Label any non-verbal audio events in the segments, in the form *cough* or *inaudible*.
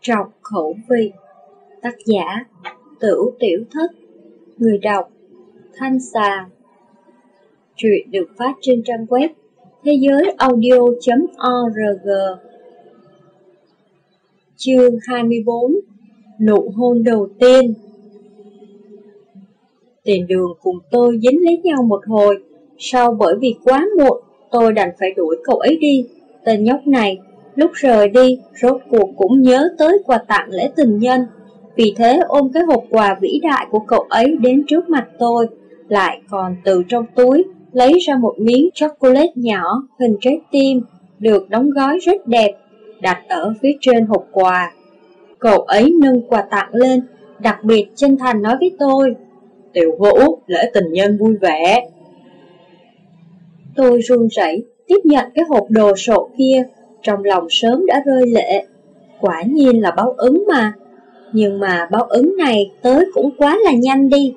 Trọng khẩu vị. Tác giả, Tửu Tiểu Thất. Người đọc, Thanh Xà. Truyện được phát trên trang web thế giới audio.org Chương 24 Nụ hôn đầu tiên. Tiền đường cùng tôi dính lấy nhau một hồi. Sau bởi vì quá muộn, Tôi đành phải đuổi cậu ấy đi. Tên nhóc này Lúc rời đi, rốt cuộc cũng nhớ tới quà tặng lễ tình nhân. Vì thế ôm cái hộp quà vĩ đại của cậu ấy đến trước mặt tôi, lại còn từ trong túi lấy ra một miếng chocolate nhỏ hình trái tim, được đóng gói rất đẹp, đặt ở phía trên hộp quà. Cậu ấy nâng quà tặng lên, đặc biệt chân thành nói với tôi, Tiểu Vũ, lễ tình nhân vui vẻ. Tôi run rẩy tiếp nhận cái hộp đồ sộ kia, trong lòng sớm đã rơi lệ. Quả nhiên là báo ứng mà, nhưng mà báo ứng này tới cũng quá là nhanh đi.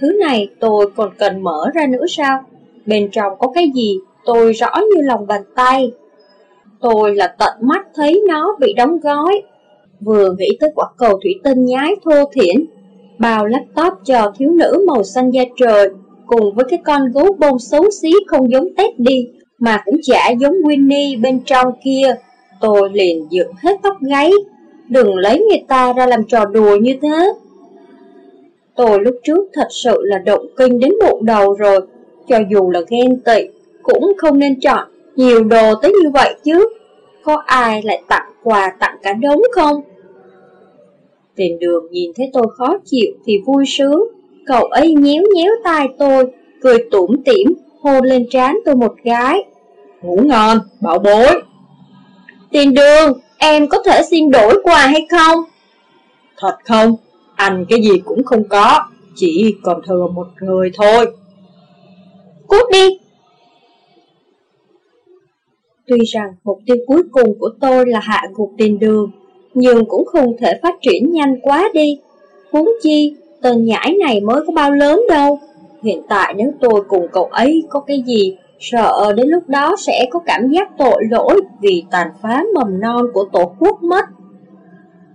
Thứ này tôi còn cần mở ra nữa sao? Bên trong có cái gì tôi rõ như lòng bàn tay. Tôi là tận mắt thấy nó bị đóng gói. Vừa nghĩ tới quả cầu thủy tinh nhái thô thiển, bao laptop cho thiếu nữ màu xanh da trời, cùng với cái con gấu bông xấu xí không giống Tết đi, mà cũng chả giống Winnie bên trong kia. Tôi liền dựng hết tóc gáy, đừng lấy người ta ra làm trò đùa như thế. Tôi lúc trước thật sự là động kinh đến bụng đầu rồi, cho dù là ghen tị, cũng không nên chọn nhiều đồ tới như vậy chứ. Có ai lại tặng quà tặng cả đống không? Tiền đường nhìn thấy tôi khó chịu thì vui sướng, cậu ấy nhéo nhéo tai tôi, cười tủm tỉm, hôn lên trán tôi một gái. Ngủ ngon, bảo bối. Tiền đường, em có thể xin đổi quà hay không? Thật không, anh cái gì cũng không có, chỉ còn thừa một người thôi. Cút đi! Tuy rằng mục tiêu cuối cùng của tôi là hạ gục tiền đường, nhưng cũng không thể phát triển nhanh quá đi. Huống chi, tên nhãi này mới có bao lớn đâu. Hiện tại nếu tôi cùng cậu ấy có cái gì sợ đến lúc đó sẽ có cảm giác tội lỗi vì tàn phá mầm non của tổ quốc mất.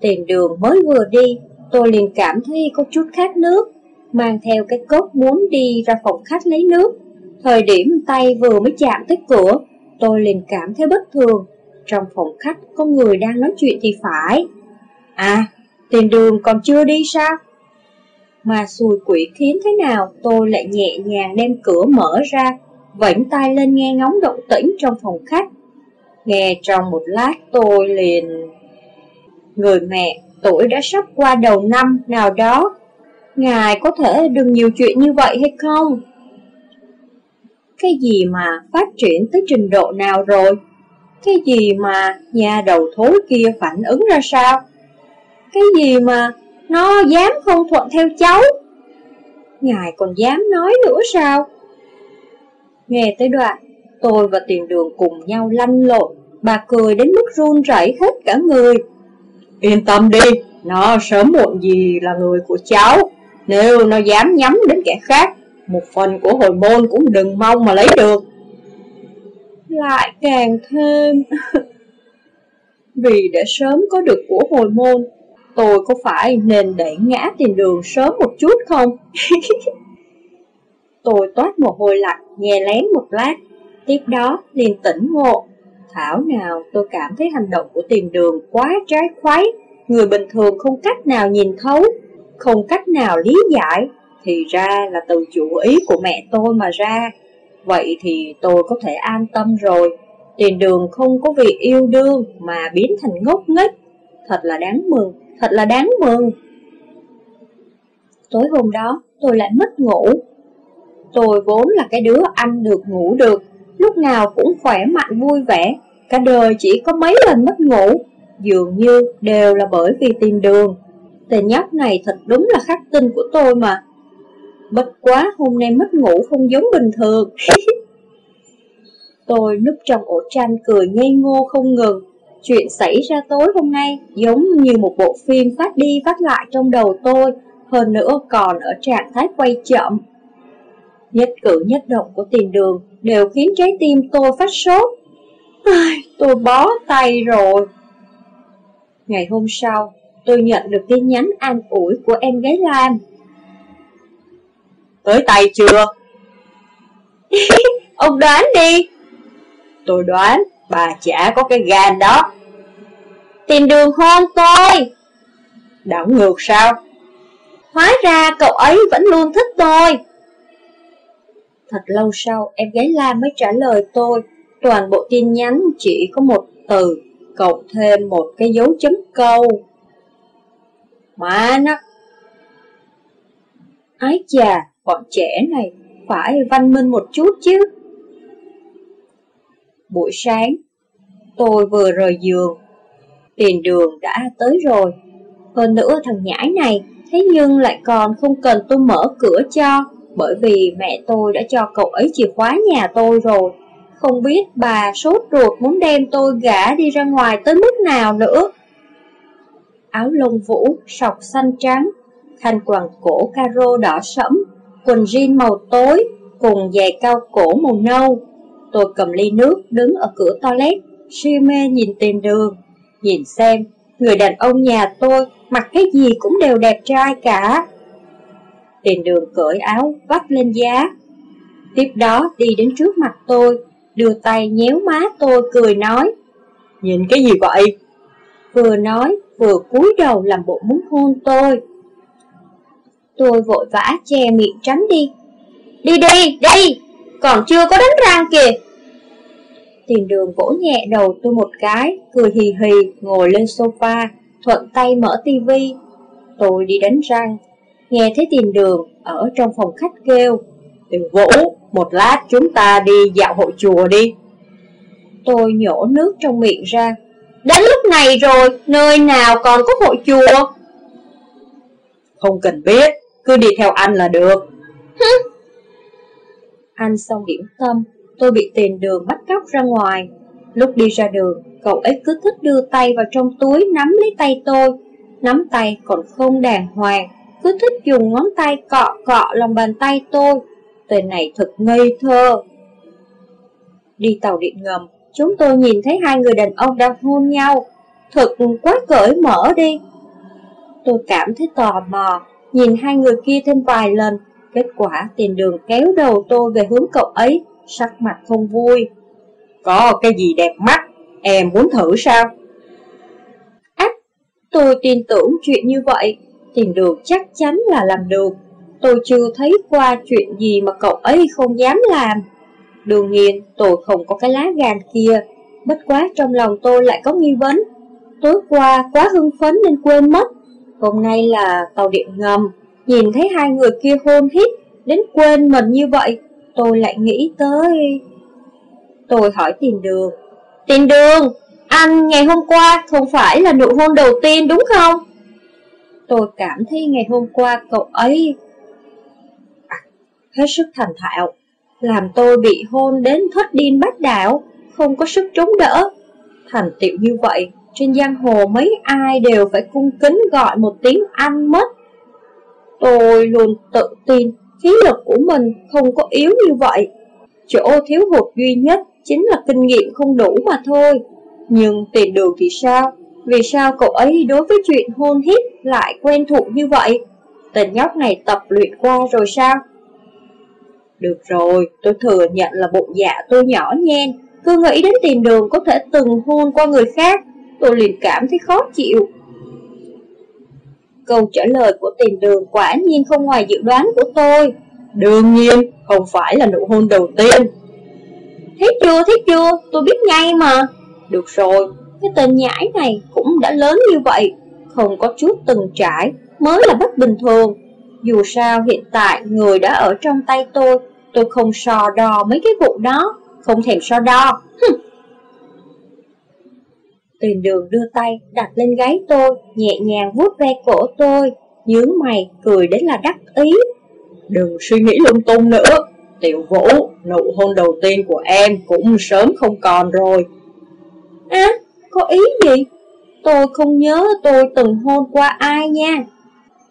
Tiền đường mới vừa đi, tôi liền cảm thấy có chút khát nước, mang theo cái cốc muốn đi ra phòng khách lấy nước. Thời điểm tay vừa mới chạm tới cửa, tôi liền cảm thấy bất thường. Trong phòng khách có người đang nói chuyện thì phải. À, tiền đường còn chưa đi sao? Mà xùi quỷ khiến thế nào tôi lại nhẹ nhàng đem cửa mở ra vẫy tay lên nghe ngóng động tĩnh trong phòng khách. Nghe trong một lát tôi liền... Người mẹ, tuổi đã sắp qua đầu năm nào đó, ngài có thể đừng nhiều chuyện như vậy hay không? Cái gì mà phát triển tới trình độ nào rồi? Cái gì mà nhà đầu thối kia phản ứng ra sao? Cái gì mà nó dám không thuận theo cháu? Ngài còn dám nói nữa sao? Nghe tới đoạn, tôi và tiền đường cùng nhau lăn lộn, bà cười đến mức run rẩy hết cả người. Yên tâm đi, nó sớm muộn gì là người của cháu, nếu nó dám nhắm đến kẻ khác, một phần của hồi môn cũng đừng mong mà lấy được. Lại càng thêm... *laughs* Vì để sớm có được của hồi môn, tôi có phải nên đẩy ngã tiền đường sớm một chút không? *laughs* Tôi toát mồ hôi lạnh, nghe lén một lát, tiếp đó liền tỉnh ngộ. Thảo nào tôi cảm thấy hành động của tiền đường quá trái khoái, người bình thường không cách nào nhìn thấu, không cách nào lý giải, thì ra là từ chủ ý của mẹ tôi mà ra. Vậy thì tôi có thể an tâm rồi, tiền đường không có vì yêu đương mà biến thành ngốc nghếch, thật là đáng mừng, thật là đáng mừng. Tối hôm đó, tôi lại mất ngủ, Tôi vốn là cái đứa ăn được ngủ được, lúc nào cũng khỏe mạnh vui vẻ, cả đời chỉ có mấy lần mất ngủ, dường như đều là bởi vì tìm đường. Tên nhóc này thật đúng là khắc tinh của tôi mà. Bất quá hôm nay mất ngủ không giống bình thường. *laughs* tôi núp trong ổ tranh cười ngây ngô không ngừng. Chuyện xảy ra tối hôm nay giống như một bộ phim phát đi phát lại trong đầu tôi, hơn nữa còn ở trạng thái quay chậm. Nhất cử nhất động của tiền đường đều khiến trái tim tôi phát sốt. Ai, tôi bó tay rồi. Ngày hôm sau, tôi nhận được tin nhắn an ủi của em gái Lam. Tới tay chưa? *laughs* Ông đoán đi. Tôi đoán bà chả có cái gan đó. Tìm đường hôn tôi. Đảo ngược sao? Hóa ra cậu ấy vẫn luôn thích tôi. Thật lâu sau, em gái la mới trả lời tôi. Toàn bộ tin nhắn chỉ có một từ, cộng thêm một cái dấu chấm câu. Má nó! Ái chà, bọn trẻ này phải văn minh một chút chứ. Buổi sáng, tôi vừa rời giường, tiền đường đã tới rồi. Hơn nữa thằng nhãi này, thế nhưng lại còn không cần tôi mở cửa cho, bởi vì mẹ tôi đã cho cậu ấy chìa khóa nhà tôi rồi. Không biết bà sốt ruột muốn đem tôi gả đi ra ngoài tới mức nào nữa. Áo lông vũ, sọc xanh trắng, khăn quàng cổ caro đỏ sẫm, quần jean màu tối, cùng giày cao cổ màu nâu. Tôi cầm ly nước đứng ở cửa toilet, si mê nhìn tiền đường. Nhìn xem, người đàn ông nhà tôi mặc cái gì cũng đều đẹp trai cả. Tiền đường cởi áo vắt lên giá. Tiếp đó đi đến trước mặt tôi, đưa tay nhéo má tôi cười nói. Nhìn cái gì vậy? Vừa nói, vừa cúi đầu làm bộ muốn hôn tôi. Tôi vội vã che miệng tránh đi. Đi đi, đi, còn chưa có đánh răng kìa. Tiền đường vỗ nhẹ đầu tôi một cái, cười hì hì, ngồi lên sofa, thuận tay mở tivi. Tôi đi đánh răng, nghe thấy tiền đường ở trong phòng khách kêu. Tiểu Vũ, một lát chúng ta đi dạo hội chùa đi. Tôi nhổ nước trong miệng ra. Đến lúc này rồi, nơi nào còn có hội chùa? Không cần biết, cứ đi theo anh là được. Anh xong điểm tâm, tôi bị tiền đường bắt cóc ra ngoài. Lúc đi ra đường, cậu ấy cứ thích đưa tay vào trong túi nắm lấy tay tôi. Nắm tay còn không đàng hoàng, cứ thích dùng ngón tay cọ cọ lòng bàn tay tôi. Tên này thật ngây thơ. Đi tàu điện ngầm, chúng tôi nhìn thấy hai người đàn ông đang hôn nhau. Thật quá cởi mở đi. Tôi cảm thấy tò mò, nhìn hai người kia thêm vài lần. Kết quả tiền đường kéo đầu tôi về hướng cậu ấy, sắc mặt không vui. Có cái gì đẹp mắt, em muốn thử sao? Ách, tôi tin tưởng chuyện như vậy, tìm đường chắc chắn là làm được. Tôi chưa thấy qua chuyện gì mà cậu ấy không dám làm. Đương nhiên, tôi không có cái lá gan kia, bất quá trong lòng tôi lại có nghi vấn. Tối qua quá hưng phấn nên quên mất. Hôm nay là tàu điện ngầm, nhìn thấy hai người kia hôn hít, đến quên mình như vậy, tôi lại nghĩ tới... Tôi hỏi tìm đường. tìm đường, anh ngày hôm qua không phải là nụ hôn đầu tiên đúng không? Tôi cảm thấy ngày hôm qua cậu ấy à, hết sức thành thạo, làm tôi bị hôn đến thất điên bát đảo, không có sức chống đỡ. Thành tiệu như vậy, trên giang hồ mấy ai đều phải cung kính gọi một tiếng anh mất. Tôi luôn tự tin, khí lực của mình không có yếu như vậy. Chỗ thiếu hụt duy nhất chính là kinh nghiệm không đủ mà thôi. Nhưng tìm được thì sao? Vì sao cậu ấy đối với chuyện hôn hít lại quen thuộc như vậy? Tên nhóc này tập luyện qua rồi sao? Được rồi, tôi thừa nhận là bộ dạ tôi nhỏ nhen, cứ nghĩ đến tìm đường có thể từng hôn qua người khác, tôi liền cảm thấy khó chịu. Câu trả lời của tìm đường quả nhiên không ngoài dự đoán của tôi. Đương nhiên, không phải là nụ hôn đầu tiên. Thế chưa, thế chưa, tôi biết ngay mà. Được rồi, cái tên nhãi này cũng đã lớn như vậy, không có chút từng trải, mới là bất bình thường. Dù sao hiện tại người đã ở trong tay tôi, tôi không so đo mấy cái vụ đó, không thèm so đo. Tuyền đường đưa tay đặt lên gáy tôi, nhẹ nhàng vuốt ve cổ tôi, nhướng mày cười đến là đắc ý. Đừng suy nghĩ lung tung nữa, tiểu vũ, nụ hôn đầu tiên của em cũng sớm không còn rồi. À, có ý gì? Tôi không nhớ tôi từng hôn qua ai nha.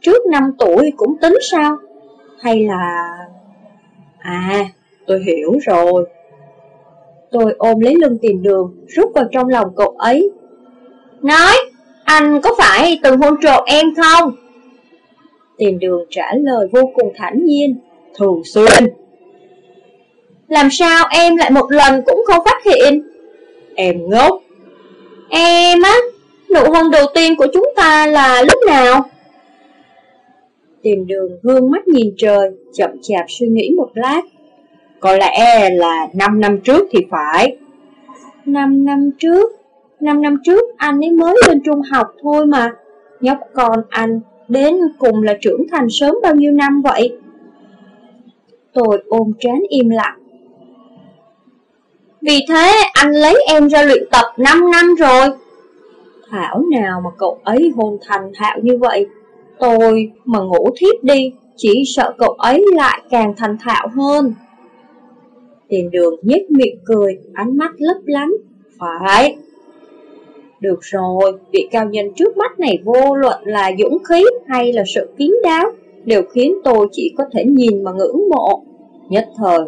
Trước 5 tuổi cũng tính sao? Hay là... À, tôi hiểu rồi. Tôi ôm lấy lưng tìm đường, rút vào trong lòng cậu ấy. Nói, Anh có phải từng hôn trộm em không? tìm đường trả lời vô cùng thản nhiên Thường xuyên Làm sao em lại một lần cũng không phát hiện Em ngốc Em á Nụ hôn đầu tiên của chúng ta là lúc nào? Tiền đường gương mắt nhìn trời Chậm chạp suy nghĩ một lát. Có lẽ là 5 năm trước thì phải. 5 năm trước? 5 năm trước anh ấy mới lên trung học thôi mà. Nhóc con anh đến cùng là trưởng thành sớm bao nhiêu năm vậy? Tôi ôm trán im lặng vì thế anh lấy em ra luyện tập 5 năm rồi. Thảo nào mà cậu ấy hôn thành thạo như vậy? Tôi mà ngủ thiếp đi Chỉ sợ cậu ấy lại càng thành thạo hơn. Tiền đường nhếch miệng cười Ánh mắt lấp lánh. Phải. Được rồi, vị cao nhân trước mắt này vô luận là dũng khí hay là sự kín đáo, đều khiến tôi chỉ có thể nhìn mà ngưỡng mộ. Nhất thời,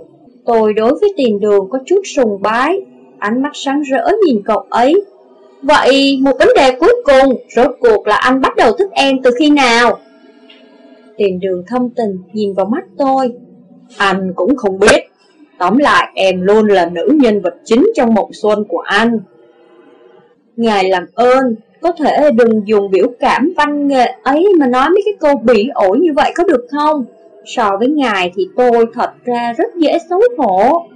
tôi đối với tiền đường có chút sùng bái, ánh mắt sáng rỡ nhìn cậu ấy. Vậy, một vấn đề cuối cùng, rốt cuộc là anh bắt đầu thích em từ khi nào? Tiền đường thâm tình nhìn vào mắt tôi. Anh cũng không biết. Tóm lại, em luôn là nữ nhân vật chính trong mộng xuân của anh. Ngài làm ơn, có thể đừng dùng biểu cảm văn nghệ ấy mà nói mấy cái câu bỉ ổi như vậy có được không? So với ngài thì tôi thật ra rất dễ xấu hổ.